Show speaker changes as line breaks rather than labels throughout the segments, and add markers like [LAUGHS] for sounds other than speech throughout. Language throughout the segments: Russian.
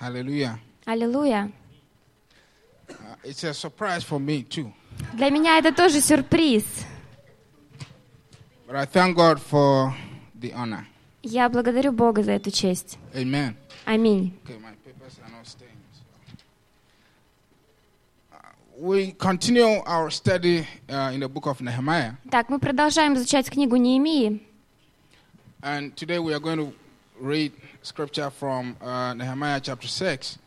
Hallelujah.
Аллилуйя.
Uh, it's a surprise for me too.
Для меня это тоже сюрприз.
But I thank God for the honor.
Я благодарю Бога за эту честь.
Amen.
Аминь.
Okay, my papers are not staying. so. Uh, we continue our study uh, in the book of Nehemiah,
Так, мы продолжаем изучать книгу Неемии.
and today we are going to read scripture from uh, Nehemiah chapter 6,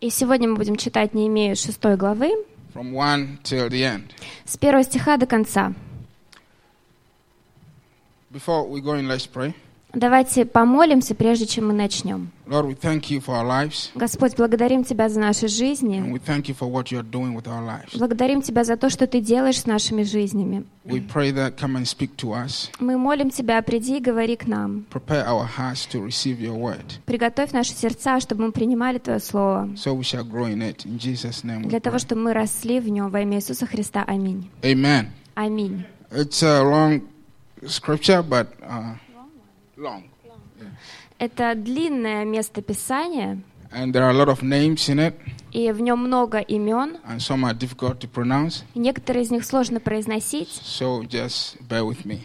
И сегодня мы будем читать Неемею 6 главы,
from 1 till the end.
с первого стиха до конца.
Before we go in, let's pray.
Давайте помолимся, прежде чем мы начнем.
Lord, we thank you for our lives,
Господь, благодарим Тебя за наши
and
жизни.
we thank you for what you are doing with our lives.
Благодарим Тебя за то, что Ты делаешь с нашими жизнями.
We pray that come and speak to us,
Мы молим Тебя, приди и говори к нам.
prepare our hearts to receive your word,
Приготовь наши сердца, чтобы мы принимали Твое Слово,
so we shall grow in it. In Jesus' name we
для того, чтобы мы росли в нем во имя Иисуса Христа. Аминь.
Amen.
Аминь.
It's a long scripture, but uh, long.
Это длинное место Писания,
And there are a lot of names in it,
и в нем много имен.
and some are difficult to pronounce.
и Некоторые из них сложно произносить,
So just bear with me.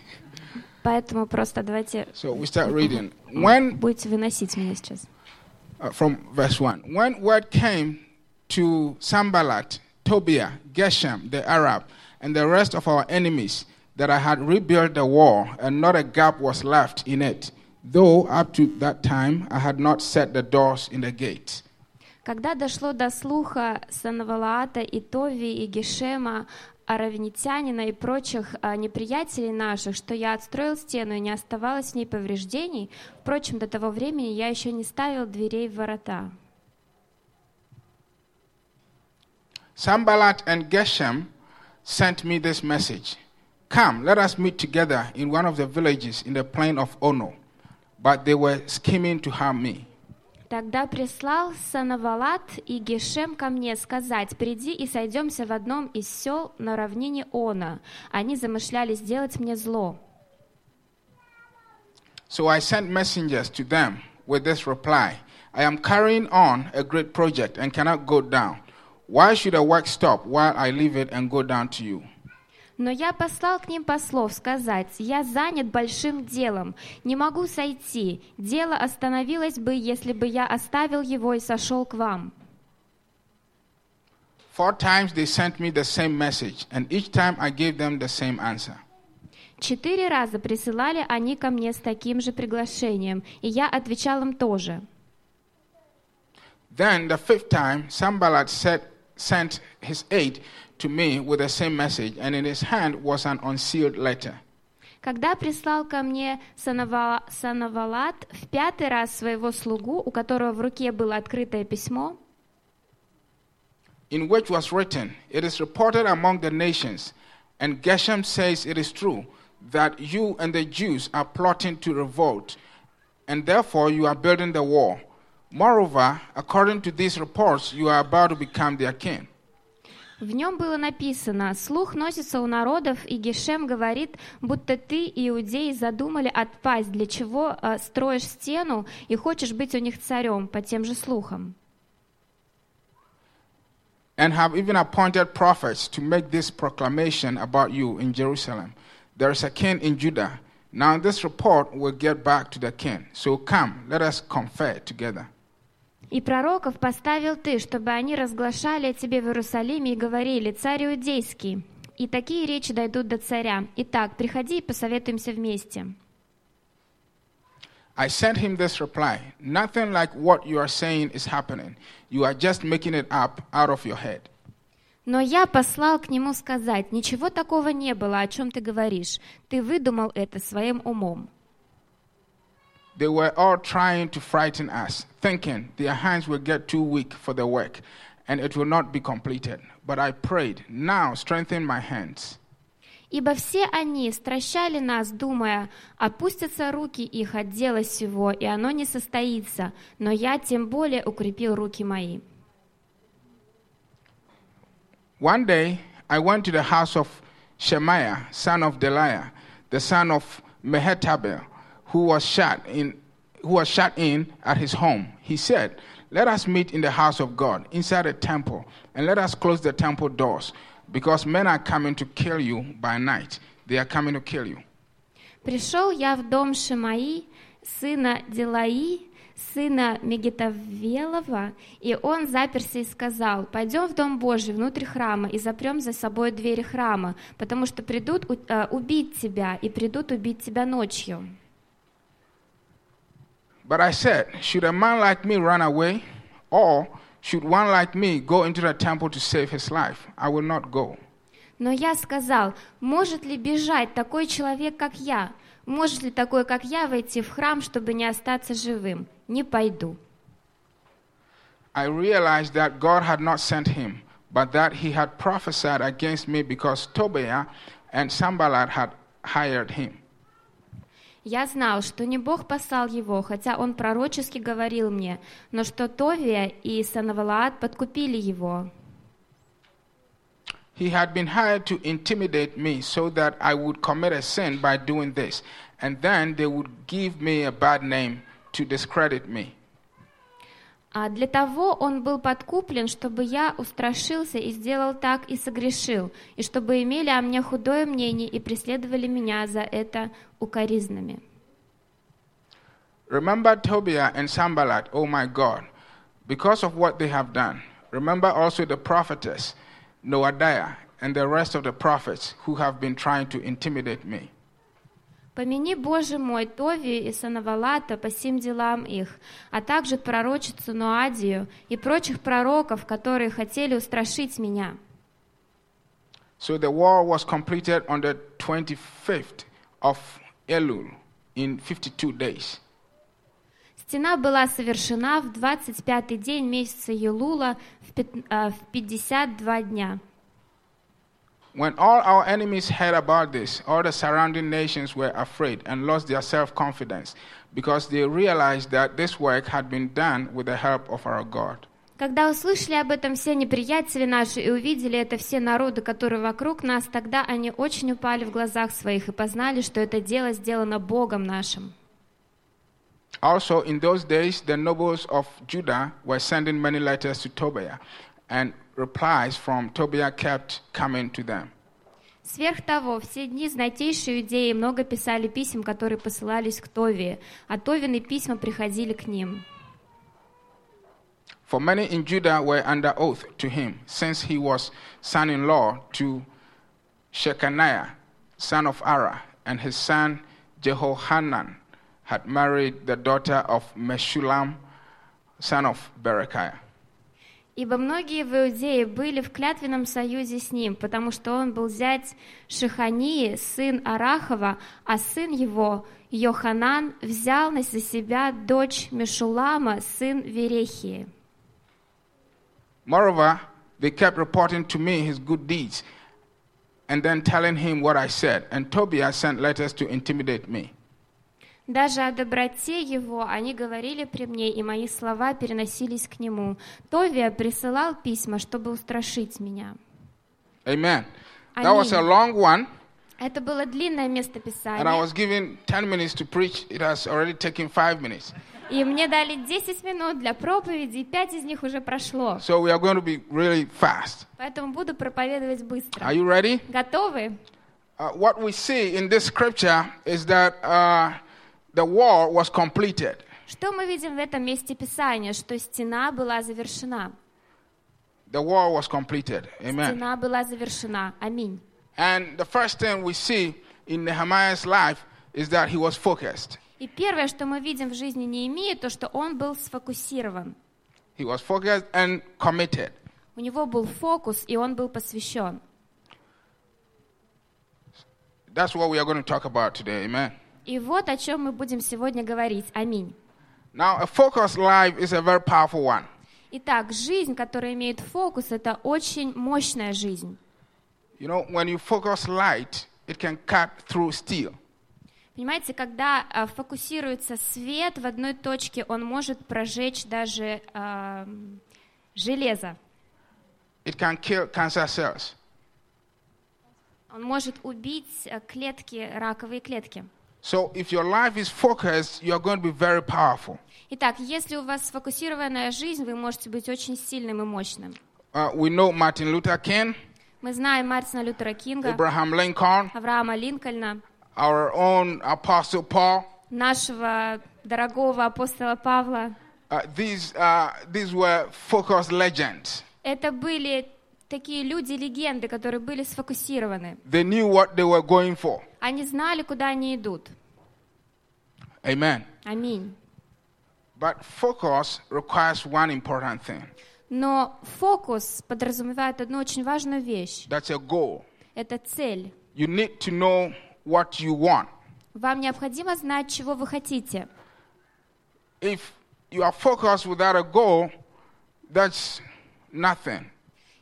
поэтому просто давайте
So we start reading. When,
будете выносить меня сейчас.
uh, from verse 1, when word came to Sambalat, Tobiah, Geshem, the Arab, and the rest of our enemies that I had rebuilt the wall and not a gap was left in it, though up to that time I had not set the doors in the gates.
Когда дошло до слуха Санавалаата и Тови и Гешема, Аравнитянина и прочих а, неприятелей наших, что я отстроил стену и не оставалось в ней повреждений, впрочем, до того времени я еще не ставил дверей в ворота.
Sambalat and Geshem sent me this message Come, let us meet together in one of the villages in the plain of Ono. But they were scheming to harm me.
Тогда прислал Санавалат и Гешем ко мне сказать, «Приди и сойдемся в одном из сел на равнине Она». Они замышляли сделать мне зло.
So I sent messengers to them with this reply I am carrying on a great project and cannot go down. Why should the work stop while I leave it and go down to you?
Но я послал к ним послов сказать, «Я занят большим делом, не могу сойти. Дело остановилось бы, если бы я оставил его и сошел к вам».
Four times they sent me the same message, and each time I gave them the same answer.
Четыре раза присылали они ко мне с таким же приглашением, и я отвечал им тоже.
Then the fifth time, Sambalat said, sent his aide to me with the same message, and in his hand was an unsealed letter.
Когда прислал ко мне Санава- Санавалат в пятый раз своего слугу, у которого в руке было открытое письмо,
in which was written, It is reported among the nations, and Geshem says it is true, that you and the Jews are plotting to revolt, and therefore you are building the wall. Moreover, according to these reports, you are about to become their king.
В нем было написано, «Слух носится у народов, и Гешем говорит, будто ты, иудеи, задумали отпасть, для чего э, строишь стену и хочешь быть у них царем, по тем же слухам».
And have even appointed prophets to make this proclamation about you in Jerusalem. There is a king in Judah. Now this report will get back to the king. So come, let us confer together.
«И пророков поставил ты, чтобы они разглашали о тебе в Иерусалиме и говорили, царь иудейский». И такие речи дойдут до царя. Итак, приходи и посоветуемся вместе.
I sent him this reply Nothing like what you are saying is happening. You are just making it up out of your head.
Но я послал к нему сказать, ничего такого не было, о чем ты говоришь. Ты выдумал это своим умом.
They were all trying to frighten us, thinking their hands will get too weak for the work and it will not be completed. But I prayed, Now strengthen my hands.
Ибо все они стращали нас, думая, опустятся руки их от дела сего, и оно не состоится, но я тем более укрепил руки мои.
One day I went to the house of Shemaiah, son of Deliah, the son of Mehetabel, who was shut in who was shut in at his home. He said, Let us meet in the house of God, inside the temple, and let us close the temple doors, because men are coming to kill you by night. They are coming to kill you.
Пришел я в дом Шимаи, сына Делаи, сына Мегетавелова, и он заперся и сказал, «Пойдем в Дом Божий, внутрь храма, и запрем за собой двери храма, потому что придут у- э, убить тебя, и придут убить тебя ночью».
But I said, Should a man like me run away? Or should one like me go into the temple to save his life? I will not go.
Но я сказал, может ли бежать такой человек, как я? Может ли такой, как я, войти в храм, чтобы не остаться живым? Не пойду.
I realized that God had not sent him, but that he had prophesied against me because Tobiah and Sambalat had hired him.
Я знал, что не Бог послал его, хотя он пророчески говорил мне, но что Товия и Санавалаат подкупили его.
He had been hired to intimidate me so that I would commit a sin by doing this, and then they would give me a bad name to discredit me.
А для того он был подкуплен, чтобы я устрашился и сделал так и согрешил, и чтобы имели о мне худое мнение и преследовали меня за это укоризнами.
Remember Tobiah and Sambalat, O my God, because of what they have done. Remember also the prophetess, Noadiah, and the rest of the prophets who have been trying to intimidate me.
Помяни, Боже мой, Тови и Санавалата по сим делам их, а также пророчицу Ноадию и прочих пророков, которые хотели устрашить меня.
So the war was completed on the 25th of Elul in 52 days.
Стена была совершена в 25-й день месяца Елула в пят- а, в 52 дня.
When all our enemies heard about this, all the surrounding nations were afraid and lost their self confidence because they realized that this work had been done with the help of our God.
Когда услышали об этом все неприятели наши и увидели это все народы, которые вокруг нас, тогда они очень упали в глазах своих и познали, что это дело сделано Богом нашим.
Also, in those days, the nobles of Judah were sending many letters to Tobiah, and replies from Tobiah kept coming to them.
Сверх того, все дни знатейшие иудеи много писали писем, которые посылались к Товии, а Товины письма приходили к ним.
For many in Judah were under oath to him, since he was son in law to Shechaniah, son of Ara, and his son Jehohanan had married the daughter of Meshulam, son of Berechiah.
Ибо многие в Иудее были в клятвенном союзе с ним, потому что он был зять Шихании, сын Арахова, а сын его, Йоханан, взял на себя дочь Мешулама, сын Верехии.
Moreover, they kept reporting to me his good deeds and then telling him what I said, and Tobiah sent letters to intimidate me.
Даже о доброте его они говорили при мне, и мои слова переносились к нему. Товия присылал письма, чтобы устрашить меня.
Amen. That was a long one,
Это было длинное
and I was given 10 minutes to preach. It has already taken five minutes.
и мне дали 10 минут для проповеди, и 5 из них уже прошло.
So we are going to be really fast.
Поэтому буду проповедовать быстро.
Are you ready?
Готовы?
Uh, what we see in this scripture is that uh, the war was completed.
Что мы видим в этом месте Писания? Что стена была завершена.
The war was completed. Amen.
Стена была завершена. Аминь.
And the first thing we see in Nehemiah's life is that he was focused.
И первое, что мы видим в жизни Неемии, то, что он был сфокусирован.
He was focused and committed.
У него был фокус, и он был посвящен.
That's what we are going to talk about today. Amen.
И вот о чем мы будем сегодня говорить. Аминь.
Now, a focused life is a very powerful one.
Итак, жизнь, которая имеет фокус, это очень мощная жизнь.
You know, when you focus light, it can cut through steel.
Понимаете, когда а, фокусируется свет в одной точке, он может прожечь даже а, железо.
It can kill cancer cells.
Он может убить а, клетки, раковые клетки.
So if your life is focused, you're going to be very powerful.
Итак, если у вас сфокусированная жизнь, вы можете быть очень сильным и мощным.
Uh, we know Martin Luther King,
Мы знаем Мартина Лютера Кинга,
Abraham Lincoln,
Авраама Линкольна,
our own Apostle Paul.
нашего дорогого апостола Павла.
Uh, these, uh, these were focused legends.
Это были такие люди-легенды, которые были сфокусированы.
They knew what they were going for.
Они знали, куда они идут.
Amen.
Аминь.
But focus requires one important thing
Но фокус подразумевает одну очень важную вещь.
that's a goal.
Это цель.
You need to know what you want.
Вам необходимо знать, чего вы хотите.
If you are focused without a goal, that's nothing.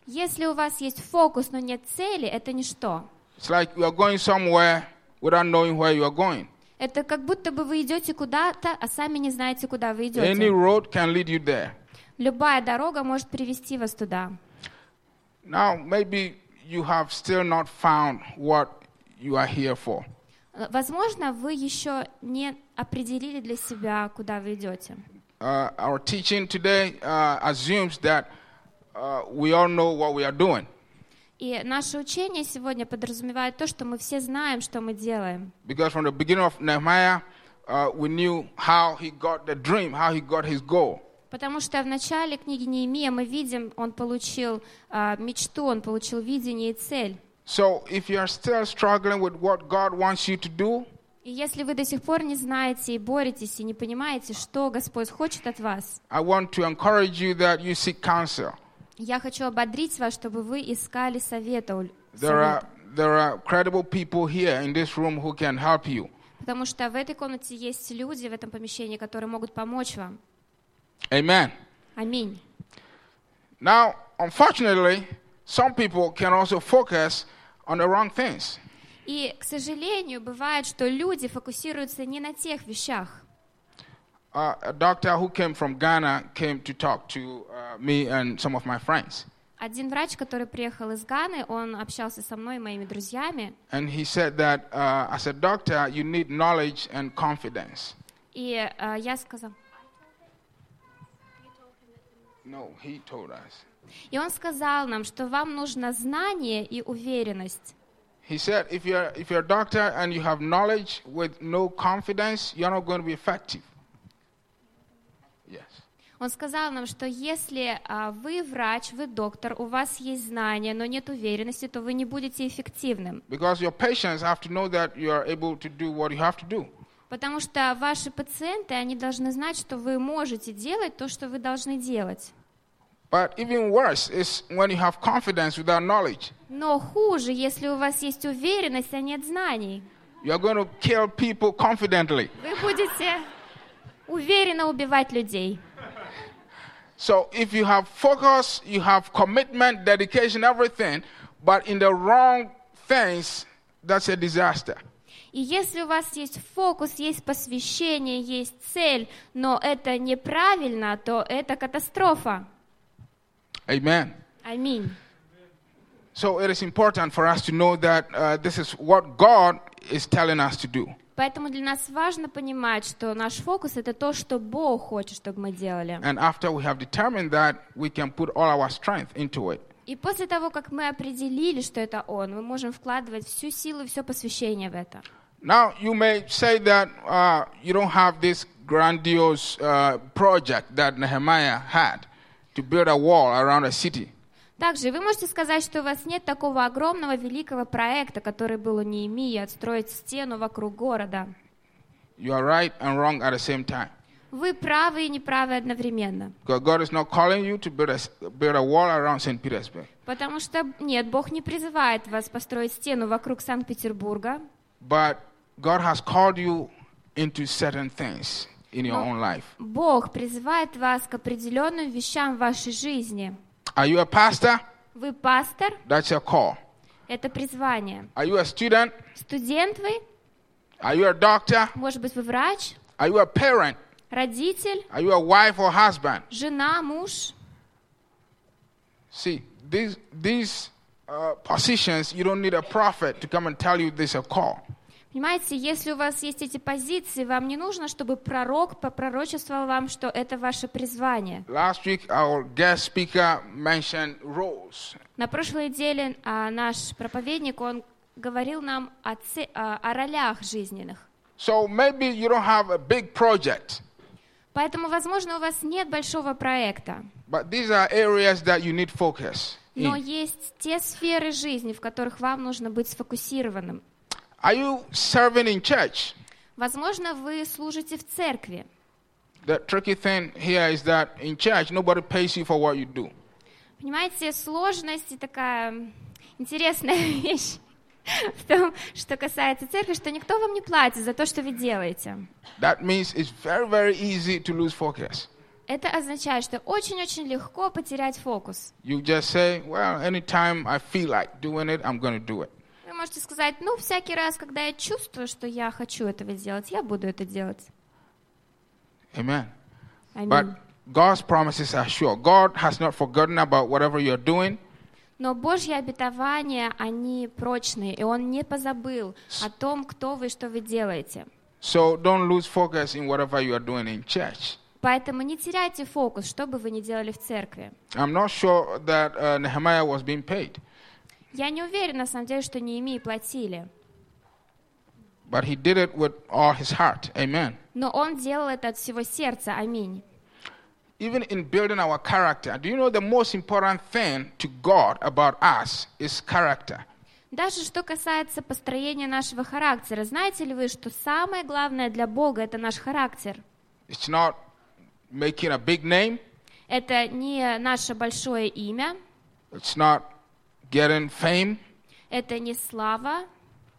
Если у вас есть фокус, но нет цели, это ничто.
It's like you are going somewhere without knowing where you are going.
Это как будто бы вы идете куда-то, а сами не знаете, куда вы
Any
идете.
road can lead you there.
Любая дорога может привести вас туда.
Now, maybe you have still not found what you are here for.
Э, Возможно, вы еще не определили для себя, куда вы идете.
Uh, our teaching today uh, assumes that uh, we all know what we are doing.
И наше учение сегодня подразумевает то, что мы все знаем, что мы делаем.
Because from the beginning of Nehemiah, uh, we knew how he got the dream, how he got his goal.
Потому что в начале книги Неемия мы видим, он получил а, мечту, он получил видение и цель.
So if you are still struggling with what God wants you to do,
И если вы до сих пор не знаете и боретесь, и не понимаете, что Господь хочет от вас,
I want to encourage you that you seek counsel.
Я хочу ободрить вас, чтобы вы искали совета.
There are, there are credible people here in this room who can help you.
Потому что в этой комнате есть люди в этом помещении, которые могут помочь вам.
Amen.
Аминь.
Now, unfortunately, some people can also focus on the wrong things.
И, к сожалению, бывает, что люди фокусируются не на тех вещах.
Uh, a doctor who came from Ghana came to talk to uh, me and some of my friends.
Один врач, который приехал из Ганы, он общался со мной и моими друзьями,
And he said that uh, as a doctor, you need knowledge and confidence.
и э, я сказала,
No, he told us.
и он сказал нам, что вам нужно знание и уверенность.
He said, if you're, if you're a doctor and you have knowledge with no confidence, you're not going to be effective. Yes.
Он сказал нам, что если а, вы врач, вы доктор, у вас есть знания, но нет уверенности, то вы не будете эффективным.
Because your patients have to know that you are able to do what you have to do.
Потому что ваши пациенты, они должны знать, что вы можете делать то, что вы должны делать.
But even worse is when you have confidence without knowledge.
Но хуже, если у вас есть уверенность, а нет знаний.
You're going to kill people confidently.
Вы будете уверенно убивать людей.
So if you have focus, you have commitment, dedication, everything, but in the wrong things, that's a disaster.
И если у вас есть фокус, есть посвящение, есть цель, но это неправильно, то это катастрофа.
Amen.
Аминь.
So it is important for us to know that uh, this is what God is telling us to do.
Поэтому для нас важно понимать, что наш фокус это то, что Бог хочет, чтобы мы делали.
And after we have determined that, we can put all our strength into it.
И после того, как мы определили, что это Он, мы можем вкладывать всю силу и все посвящение в это.
Now, you may say that uh, you don't have this grandiose uh, project that Nehemiah had to build a wall around a city.
Также вы можете сказать, что у вас нет такого огромного великого проекта, который был у Неемии, отстроить стену вокруг города.
You are right and wrong at the same time.
Вы правы и неправы одновременно. Потому что, нет, Бог не призывает вас построить стену вокруг Санкт-Петербурга,
But God has called you into certain things in your own life.
Бог призывает вас к определенным вещам в вашей жизни.
Are you a pastor?
Вы пастор,
That's your call.
это призвание.
Are you a student?
Студент вы,
Are you a doctor?
может быть, вы врач,
Are you a parent?
родитель,
Are you a wife or husband?
жена, муж.
See, these, these uh, positions, you don't need a prophet to come and tell you this is a call.
Понимаете, если у вас есть эти позиции, вам не нужно, чтобы пророк попророчествовал вам, что это ваше призвание.
Last week, our guest speaker mentioned roles.
На прошлой неделе а, наш проповедник, он говорил нам о, це- а, о ролях жизненных.
So maybe you don't have a big project,
Поэтому, возможно, у вас нет большого проекта,
but these are areas that you need focus.
но
in.
есть те сферы жизни, в которых вам нужно быть сфокусированным.
Are you serving in church?
Возможно, вы служите в церкви.
The tricky thing here is that in church, nobody pays you for what you do.
Понимаете, сложность и такая интересная вещь в том, что касается церкви, что никто вам не платит за то, что вы делаете.
That means it's very, very easy to lose focus.
Это означает, что очень-очень легко потерять фокус.
You just say, well, anytime I feel like doing it, I'm going to do it.
Можете сказать, ну, всякий раз, когда я чувствую, что я хочу этого делать, я буду это делать.
Amen.
Аминь.
But God's promises are sure. God has not forgotten about whatever you're doing.
Но Божьи обетования, они прочные, и Он не позабыл о том, кто вы и что вы делаете.
So don't lose focus in whatever you are doing in church.
Поэтому не теряйте фокус, что бы вы ни делали в церкви.
I'm not sure that uh, Nehemiah was being paid,
Я не уверена, на самом деле, что Неемии платили.
but he did it with all his heart. Amen.
Но он делал это от всего сердца. Аминь.
Even in building our character, do you know the most important thing to God about us is character?
Даже что касается построения нашего характера, знаете ли вы, что самое главное для Бога это наш характер?
It's not making a big name,
Это не наше большое имя,
it's not getting fame,
это не слава,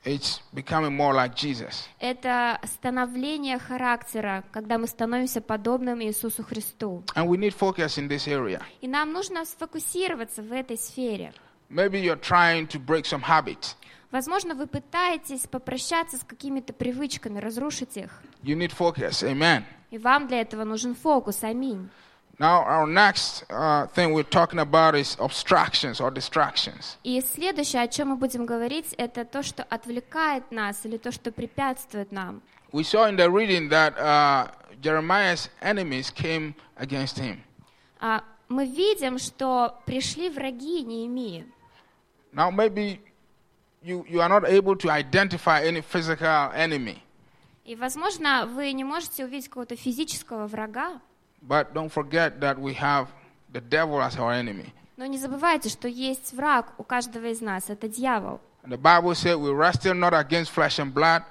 it's becoming more like Jesus.
это становление характера, когда мы становимся подобным Иисусу Христу.
And we need focus in this area.
И нам нужно сфокусироваться в этой сфере.
Maybe you're trying to break some habits.
Возможно, вы пытаетесь попрощаться с какими-то привычками, разрушить их.
You need focus. Amen.
И вам для этого нужен фокус. Аминь.
Now, our next uh, thing we're talking about is obstructions or distractions.
И следующее, о чем мы будем говорить, это то, что отвлекает нас или то, что препятствует нам.
We saw in the reading that uh, Jeremiah's enemies came against him.
А, Мы видим, что пришли враги Неемии.
Now, maybe you, you are not able to identify any physical enemy,
И, возможно, вы не можете увидеть какого-то физического врага,
but don't forget that we have the devil as our enemy.
но не забывайте, что есть враг у каждого из нас, это дьявол.
And the Bible said we wrestle not against flesh and blood,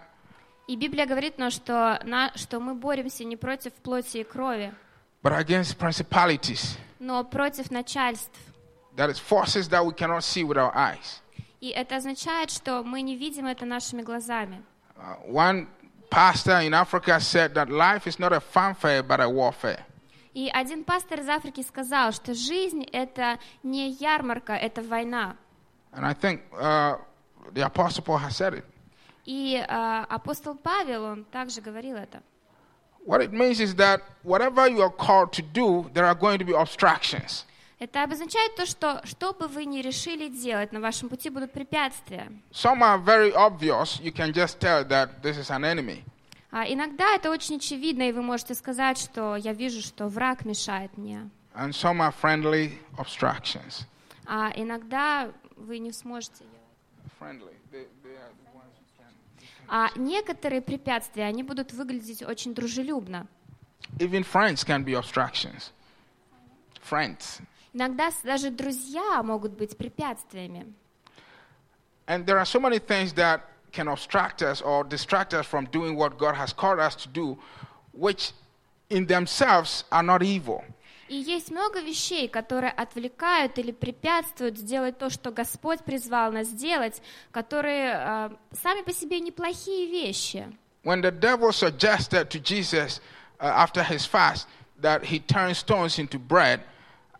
И Библия говорит нам, что, на, что мы боремся не против плоти и крови,
but against principalities.
но против начальств.
That is forces that we cannot see with our eyes.
И это означает, что мы не видим это нашими глазами.
Uh, one pastor in Africa said that life is not a fanfare but a warfare.
И один пастор из Африки сказал, что жизнь — это не ярмарка, это война.
And I think uh, the Apostle Paul has said it.
И а, апостол Павел, он также говорил это.
What it means is that whatever you are called to do, there are going to be obstructions.
Это обозначает то, что что бы вы ни решили делать, на вашем пути будут препятствия.
Some are very obvious. You can just tell that this is an enemy.
А иногда это очень очевидно, и вы можете сказать, что я вижу, что враг мешает мне.
And some are friendly obstructions.
А иногда вы не сможете.
Friendly. They, they are the ones who can.
А некоторые препятствия, они будут выглядеть очень дружелюбно.
Even friends can be obstructions. Friends.
Иногда даже друзья могут быть препятствиями.
And there are so many things that can obstruct us or distract us from doing what God has called us to do, which in themselves are not evil.
И есть много вещей, которые отвлекают или препятствуют сделать то, что Господь призвал нас сделать, которые э, сами по себе неплохие вещи.
When the devil suggested to Jesus uh, after his fast that he turns stones into bread,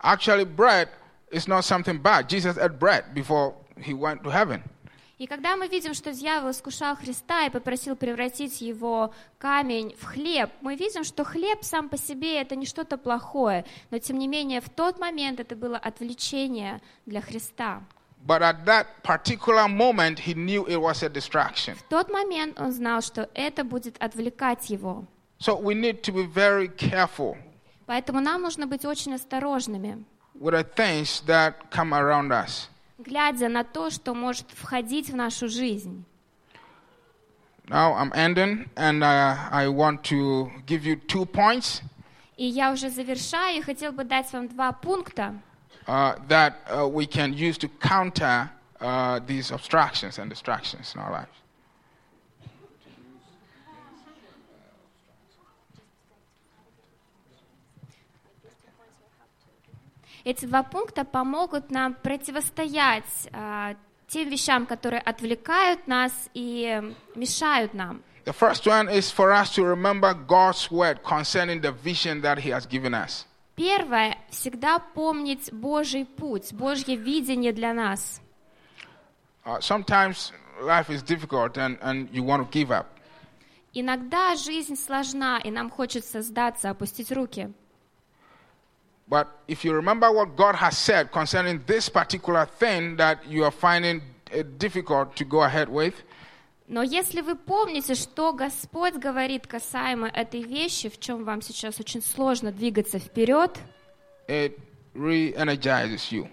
actually, bread is not something bad. Jesus ate bread before he went to heaven.
И когда мы видим, что дьявол искушал Христа и попросил превратить его камень в хлеб, мы видим, что хлеб сам по себе это не что-то плохое, но тем не менее в тот момент это было отвлечение для Христа.
But at that particular moment, he knew it was a distraction.
В тот момент он знал, что это будет отвлекать его.
So we need to be very careful
Поэтому нам нужно быть очень осторожными,
with the things that come around us.
Глядя на то, что может входить в нашу жизнь.
Now I'm ending, and uh, I want to give you two points
И я уже завершаю и хотел бы дать вам два пункта,
uh, that uh, we can use to counter uh, these obstructions and distractions in our lives.
Эти два пункта помогут нам противостоять а, тем вещам, которые отвлекают нас и мешают нам.
The first one is for us to remember God's word concerning the vision that He has given us.
Первое, всегда помнить Божий путь, Божье видение для нас.
Uh, sometimes life is difficult and, and you want to give up.
Иногда жизнь сложна, и нам хочется сдаться, опустить руки.
But if you remember what God has said concerning this particular thing that you are finding it difficult to go ahead with,
Но если вы помните, что Господь говорит касаемо этой вещи, в чем вам сейчас очень сложно двигаться вперед,
it re energizes you.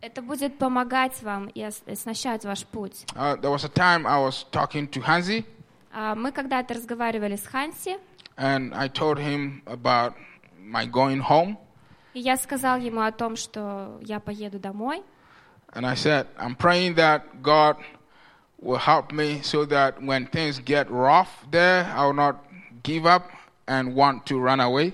это будет помогать вам и ос- оснащать ваш путь.
Uh, there was a time I was talking to Hansi,
А, Мы когда-то разговаривали с Ханси,
and I told him about my going home.
И я сказал ему о том, что я поеду домой.
And I said, I'm praying that God will help me so that when things get rough there, I will not give up and want to run away.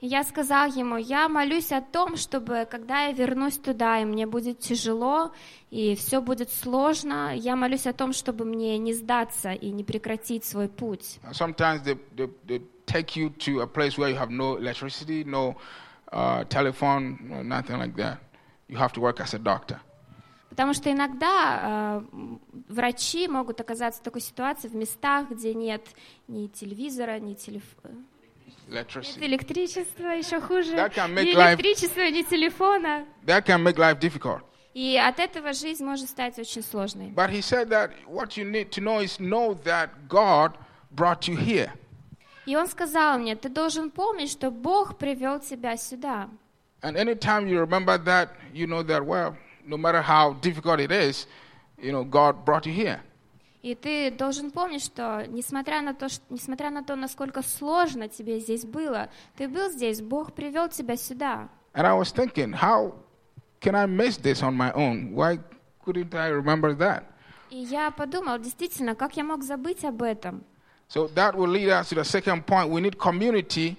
И я сказал ему, я молюсь о том, чтобы, когда я вернусь туда, и мне будет тяжело, и все будет сложно, я молюсь о том, чтобы мне не сдаться и не прекратить свой путь.
Sometimes they, they, they take you to a place where you have no electricity, no uh, telephone, no, nothing like that. You have to work as a doctor.
Потому что иногда э, врачи могут оказаться в такой ситуации в местах, где нет ни телевизора, ни телефона.
Electricity.
электричества, еще хуже.
That can make
Ни
life-
электричества, ни телефона.
That can make life difficult.
И от этого жизнь может стать очень сложной.
But he said that what you need to know is know that God brought you here.
И он сказал мне, ты должен помнить, что Бог привел тебя сюда.
And anytime you remember that, you know that, well, no matter how difficult it is, you know, God brought you here.
И ты должен помнить, что несмотря на то, что, несмотря на то, насколько сложно тебе здесь было, ты был здесь, Бог привел тебя сюда.
And I was thinking, how can I miss this on my own? Why couldn't I remember that?
И я подумал, действительно, как я мог забыть об этом?
So that will lead us to the second point. We need community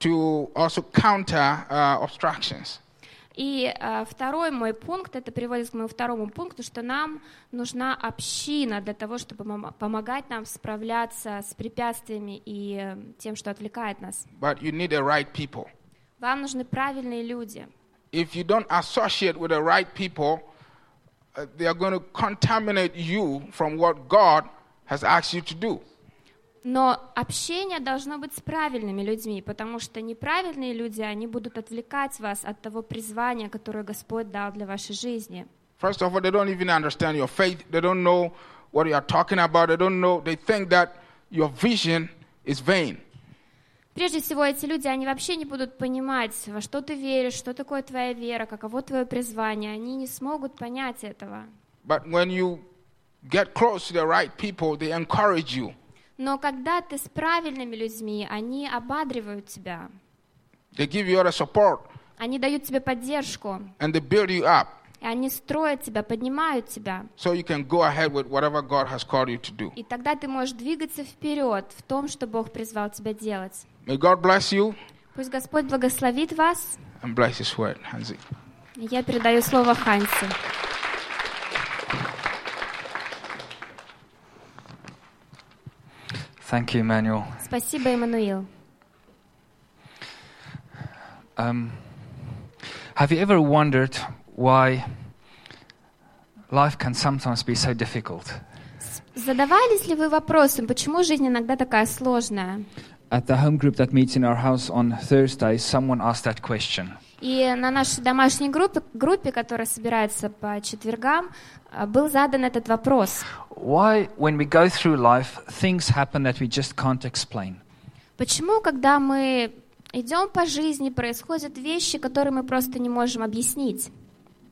to also counter uh, obstructions.
И э, второй мой пункт, это приводит к моему второму пункту, что нам нужна община для того, чтобы помо- помогать нам справляться с препятствиями и э, тем, что отвлекает нас.
But you need the right people.
Вам нужны правильные люди.
If you don't associate with the right people, uh, they are going to contaminate you from what God has asked you to do.
Но общение должно быть с правильными людьми, потому что неправильные люди, они будут отвлекать вас от того призвания, которое Господь дал для вашей жизни.
First of all, they don't even understand your faith. They don't know what you are talking about. They don't know. They think that your vision is vain.
Прежде всего, эти люди, они вообще не будут понимать, во что ты веришь, что такое твоя вера, каково твое призвание. Они не смогут понять этого.
But when you get close to the right people, they encourage you.
Но когда ты с правильными людьми, они ободривают тебя,
They give you the support
они дают тебе поддержку,
and they build you up
и они строят тебя, поднимают тебя.
so you can go ahead with whatever God has called you to do.
И тогда ты можешь двигаться вперед в том, что Бог призвал тебя делать.
May God bless you
Пусть Господь благословит вас.
and bless His word, Hansi.
Я передаю слово Ханси.
Thank you, Emmanuel.
Спасибо, Эммануил.
Um, have you ever wondered why life can sometimes be so difficult?
Задавались ли вы вопросом, почему жизнь иногда такая сложная?
at the home group that meets in our house on Thursday, someone asked that question.
И на нашей домашней группе, группе, которая собирается по четвергам, а, был задан этот вопрос.
Why, when we go through life, things happen that we just can't explain?
Почему, когда мы идем по жизни, происходят вещи, которые мы просто не можем объяснить?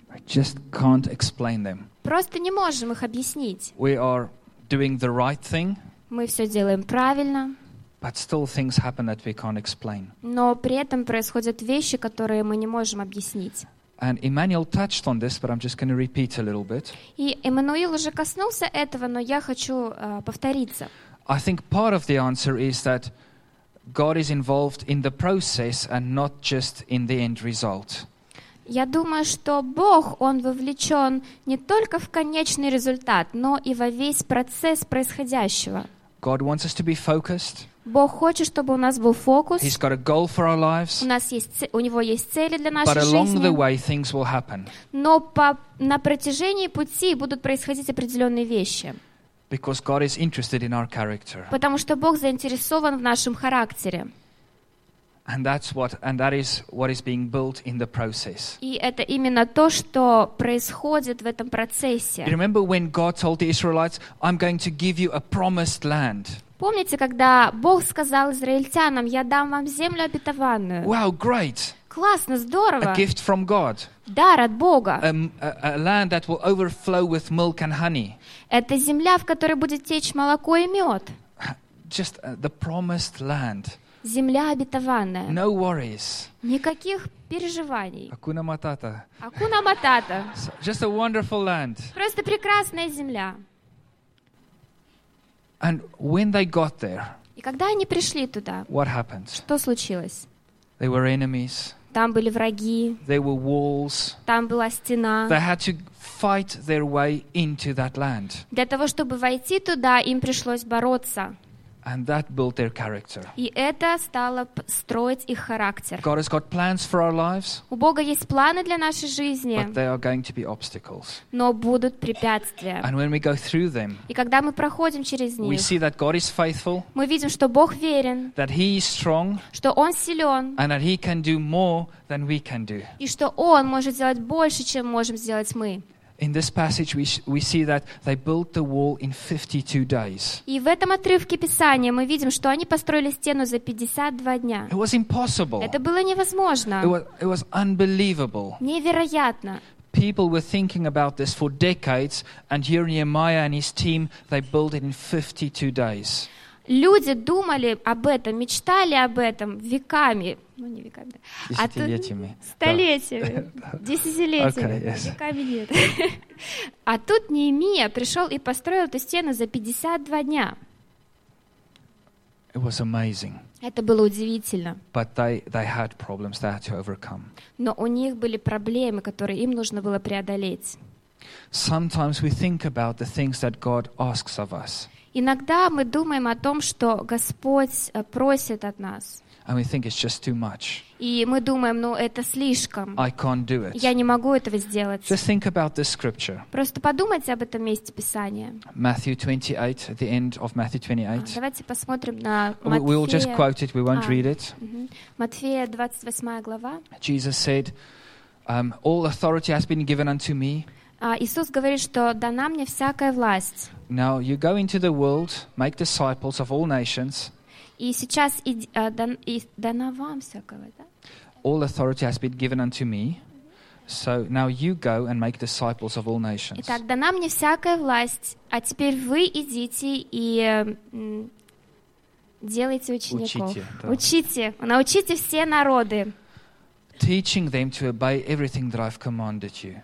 I just can't explain them.
Просто не можем их объяснить.
We are doing the right thing,
Мы все делаем правильно,
but still things happen that we can't explain.
но при этом происходят вещи, которые мы не можем объяснить.
And Emmanuel touched on this, but I'm just going to repeat a little bit.
И Эммануил уже коснулся этого, но я хочу э, повториться.
I think part of the answer is that God is involved in the process and not just in the end result.
Я думаю, что Бог, Он вовлечен не только в конечный результат, но и во весь процесс происходящего.
God wants us to be focused.
Бог хочет, чтобы у нас был фокус,
He's got a goal for our lives,
у, нас есть, у Него есть цели для
but
нашей
along the
жизни,
way, things will happen
но по, на протяжении пути будут происходить определенные вещи,
because God is interested in our character.
потому что Бог заинтересован в нашем характере.
And that's what and that is what is being built in the process.
И это именно то, что происходит в этом
You
процессе.
remember when God told the Israelites, I'm going to give you a promised land.
Помните, когда Бог сказал израильтянам, я дам вам землю обетованную?
Wow, great.
Классно, здорово.
A gift from God.
Дар от Бога.
A, a land that will overflow with milk and honey.
Это земля, в которой будет течь молоко и мед.
Just uh, the promised land.
Земля обетованная.
No worries.
Никаких переживаний.
Hakuna matata.
Акуна Матата.
Just a wonderful land.
Просто прекрасная земля.
And when they got there,
И когда они пришли туда,
what happened?
что случилось?
They were enemies.
Там были враги,
There were walls.
там была стена.
They had to fight their way into that land.
Для того, чтобы войти туда, им пришлось бороться.
And that built their character.
И это стало строить их характер.
God has got plans for our lives,
У Бога есть планы для нашей жизни,
but they are going to be obstacles.
но будут препятствия.
And when we go through them,
И когда мы проходим через
we
них,
see that God is faithful,
мы видим, что Бог верен,
that He is strong,
что Он силен,
and that He can do more than we can do.
и что Он может сделать больше, чем можем сделать мы.
In this passage, we, sh- we see that they built the wall in 52 days.
И в этом отрывке Писания мы видим, что они построили стену за 52 дня.
It was impossible.
Это было
It
невозможно,
was, it was unbelievable.
невероятно.
People were thinking about this for decades, and here Nehemiah and his team, they built it in 52 days.
Люди думали об этом, мечтали об этом веками. Ну, не веками. да. А
Десятилетиями.
Столетиями, [LAUGHS] десятилетиями,
Okay, yes.
веками нет. [LAUGHS] А тут Неемия пришел и построил эту стену за 52 дня.
It was amazing.
Это было удивительно.
But they, they had problems they had to overcome.
Но у них были проблемы, которые им нужно было преодолеть.
Sometimes we think about the things that God asks of us,
Иногда мы думаем о том, что Господь э, просит от нас.
and we think it's just too much.
И мы думаем, ну это слишком.
I can't do it.
Я не могу этого сделать.
Just think about this scripture
Просто подумайте об этом месте Писания.
Matthew 28, at the end of Matthew
А,
28.
Давайте посмотрим на
We, we will just
Матфея,
quote it, we won't
А.
read it.
Матфея 28 глава.
Jesus said, um, All authority has been given unto me.
А, Иисус говорит, что дана мне всякая власть.
Now you go into the world, make disciples of all nations.
И сейчас а, дан- и дана вам власть. да?
All authority has been given unto me. So now you go and make disciples of all nations.
Итак, дана мне всякая власть, а теперь вы идите и э, делайте учеников.
Учите, да.
Учите, научите все народы.
Teaching them to obey everything that I've commanded you.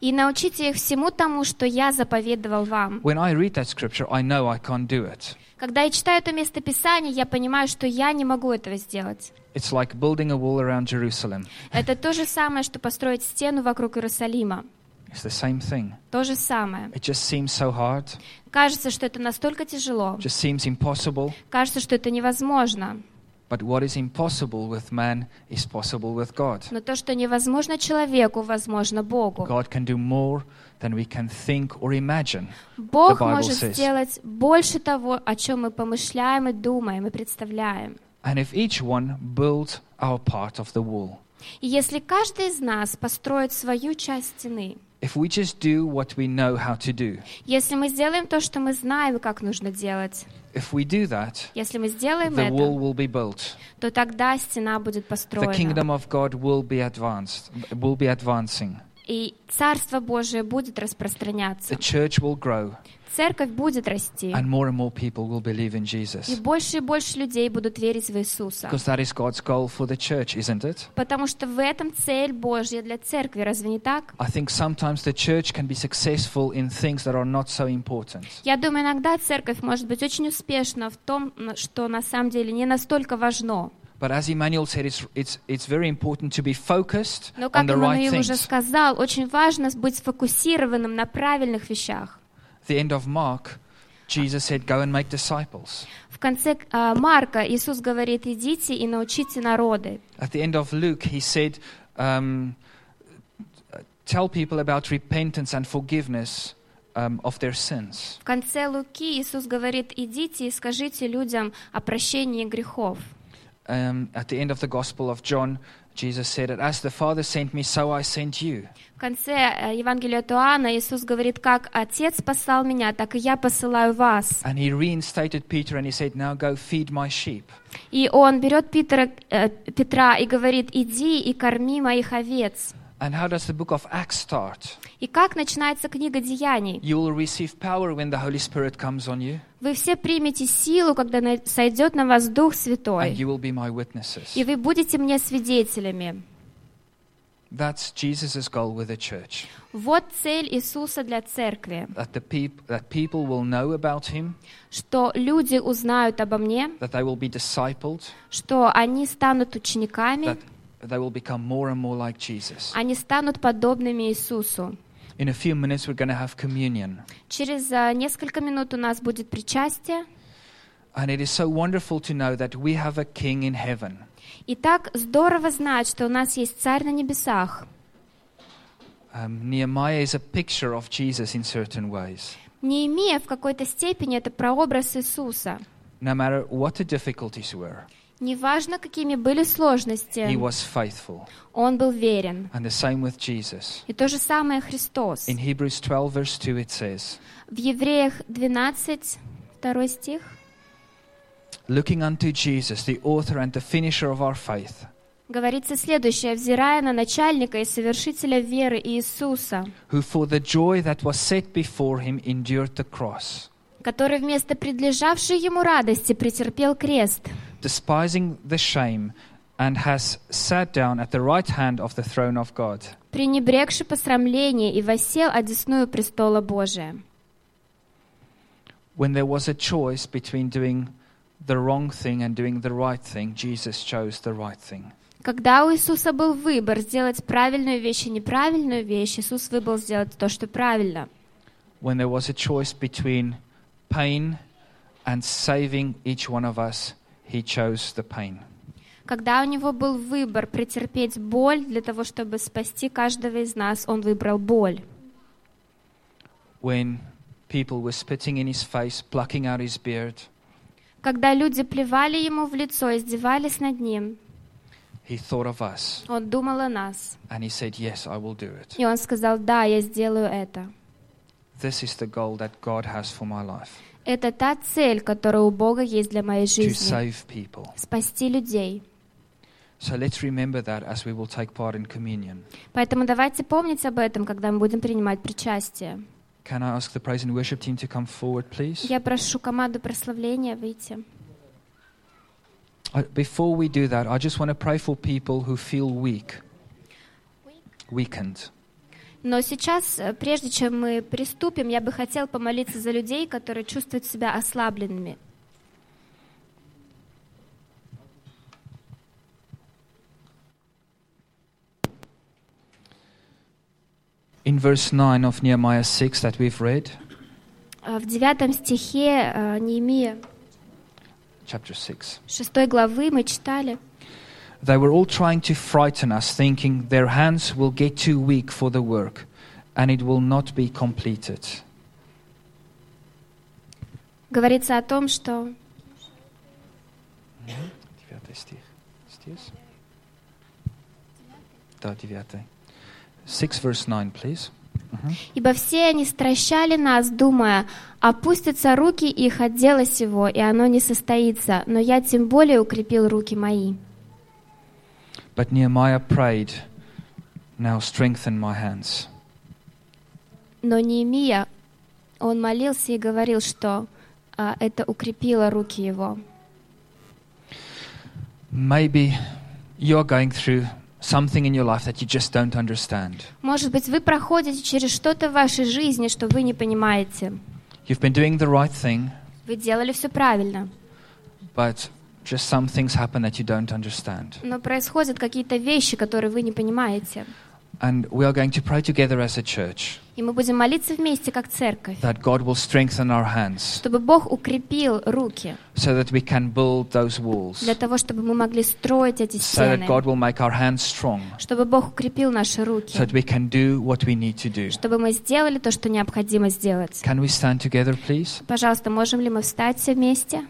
И научите их всему тому, что я заповедовал вам.
When I read that scripture, I know I can't do it.
Когда я читаю это место Писания, я понимаю, что я не могу этого сделать.
It's like building a wall around Jerusalem.
Это то же самое, что построить стену вокруг Иерусалима.
It's the same thing.
То же самое.
It just seems so hard.
Кажется, что это настолько тяжело.
Just seems impossible.
Кажется, что это невозможно.
But what is impossible with man is possible with God.
Но то, что невозможно человеку, возможно Богу.
God can do more than we can think or imagine.
Бог может сделать больше того, о чем мы помышляем и думаем и представляем.
And if each one build our part of the wall,
И если каждый из нас построит свою часть стены,
if we just do what we know how to do,
если мы сделаем то, что мы знаем, как нужно делать,
if we do that,
если мы сделаем
the wall
это,
will be built.
то тогда стена будет
The
построена.
kingdom of God will be advanced, will be advancing.
И Царство Божие будет
The
распространяться.
church will grow,
Церковь будет расти.
and more and more people will believe in
И
Jesus.
больше и больше людей будут верить в Иисуса.
Because that is God's goal for the church, isn't it?
Потому что в этом цель Божья для церкви, разве не так?
I think sometimes the church can be successful in things that are not so important.
Я думаю, иногда церковь может быть очень успешна в том, что на самом деле не настолько важно.
But as Emmanuel said, it's, it's, it's very important to be focused
Но,
on
как
the right
Иммануил уже
things.
сказал, очень важно быть сфокусированным на правильных вещах.
At the end of Mark, Jesus said, Go and make disciples.
В конце а, Марка Иисус говорит, идите и научите народы.
At the end of Luke, he said, um, Tell people about repentance and forgiveness um, of their sins.
В конце Луки Иисус говорит, идите и скажите людям о прощении грехов.
Um, at the end of the Gospel of John, Jesus said, As the Father sent me, so I sent you.
В конце э, Евангелия от Иоанна Иисус говорит, как Отец послал меня, так и я посылаю вас.
And he reinstated Peter and he said, Now go feed my sheep.
И он берет Питера, э, Петра и говорит, иди и корми моих овец.
And how does the book of Acts start?
И как начинается книга Деяний?
You will receive power when the Holy Spirit comes on you,
Вы все примете силу, когда сойдет на вас Дух
and
Святой,
you will be my witnesses.
и вы будете мне свидетелями.
That's Jesus' goal with the church.
Вот цель Иисуса для церкви,
That, the peop- that people will know about him,
что люди узнают обо мне,
that they will be discipled,
что они станут учениками,
that they will become more and more like Jesus.
они станут подобными Иисусу.
In a few minutes, we're going to have communion.
Через а, несколько минут у нас будет причастие.
And it is so wonderful to know that we have a king in heaven.
И так здорово знать, что у нас есть Царь на небесах.
Um, Nehemiah is a picture of Jesus in certain ways.
Неемия в какой-то степени это прообраз Иисуса.
No matter what the difficulties were,
Неважно, какими были сложности,
he was faithful.
он был верен.
And the same with Jesus.
И то же самое Христос.
In Hebrews 12, verse 2, it says,
В Евреях 12, 2 стих.
Looking unto Jesus, the author and the finisher of our faith,
Говорится следующее, взирая на начальника и совершителя веры Иисуса,
who for the joy that was set before him endured the cross,
который вместо предлежавшей ему радости претерпел крест,
despising the shame, and has sat down at the right hand of the throne of God.
пренебрегши посрамление и восел одесную престола Божия.
When there was a choice between doing the wrong thing and doing the right thing, Jesus chose the right thing.
Когда у Иисуса был выбор сделать правильную вещь и неправильную вещь, Иисус выбрал сделать то, что правильно.
When there was a choice between pain and saving each one of us, he chose the pain.
Когда у него был выбор претерпеть боль для того, чтобы спасти каждого из нас, он выбрал боль.
When people were spitting in his face, plucking out his beard,
Когда люди плевали ему в лицо, издевались над ним,
he thought of us
он думал о нас.
and he said, Yes, I will do it.
И он сказал, да, я сделаю это.
This is the goal that God has for my life
Это та цель, которая у Бога есть для моей жизни. Спасти людей.
So let's remember that as we will take part in communion.
Поэтому давайте помнить об этом, когда мы будем принимать причастие.
Can I ask the praise and worship team to come forward, please?
Я прошу команду прославления выйти.
Before we do that, I just want to pray for people who feel weak, weakened.
Но сейчас, э, прежде чем мы приступим, я бы хотел помолиться за людей, которые чувствуют себя ослабленными.
In verse 9 of Nehemiah 6 that we've read,
Э, В девятом стихе э, Неемия
chapter 6.
Шестой главы мы читали.
They were all trying to frighten us, thinking their hands will get too weak for the work and it will not be completed.
Говорится о том, что
Девятый стих. Здесь? Да, девятый. 6 verse 9, please.
«Ибо все они стращали нас, думая, опустятся руки их от дела сего, и оно не состоится, но я тем более укрепил руки мои».
But Nehemiah prayed, Now strengthen my hands.
Но Неемия, он молился и говорил, что а, это укрепило руки его.
Maybe you're going through something in your life that you just don't understand.
Может быть, вы проходите через что-то в вашей жизни, что вы не понимаете.
You've been doing the right thing,
Вы делали все правильно,
but just some things happen that you don't understand.
но происходят какие-то вещи, которые вы не понимаете.
And we are going to pray together as a church
И мы будем молиться вместе, как церковь,
that God will strengthen our hands
чтобы Бог укрепил руки,
so that we can build those walls,
для того, чтобы мы могли строить эти
so that
стены,
God will make our hands strong,
чтобы Бог укрепил наши
so
руки,
that we can do what we need to do.
чтобы мы сделали то, что необходимо сделать.
Can we stand together, please?
Пожалуйста, можем ли мы встать все вместе?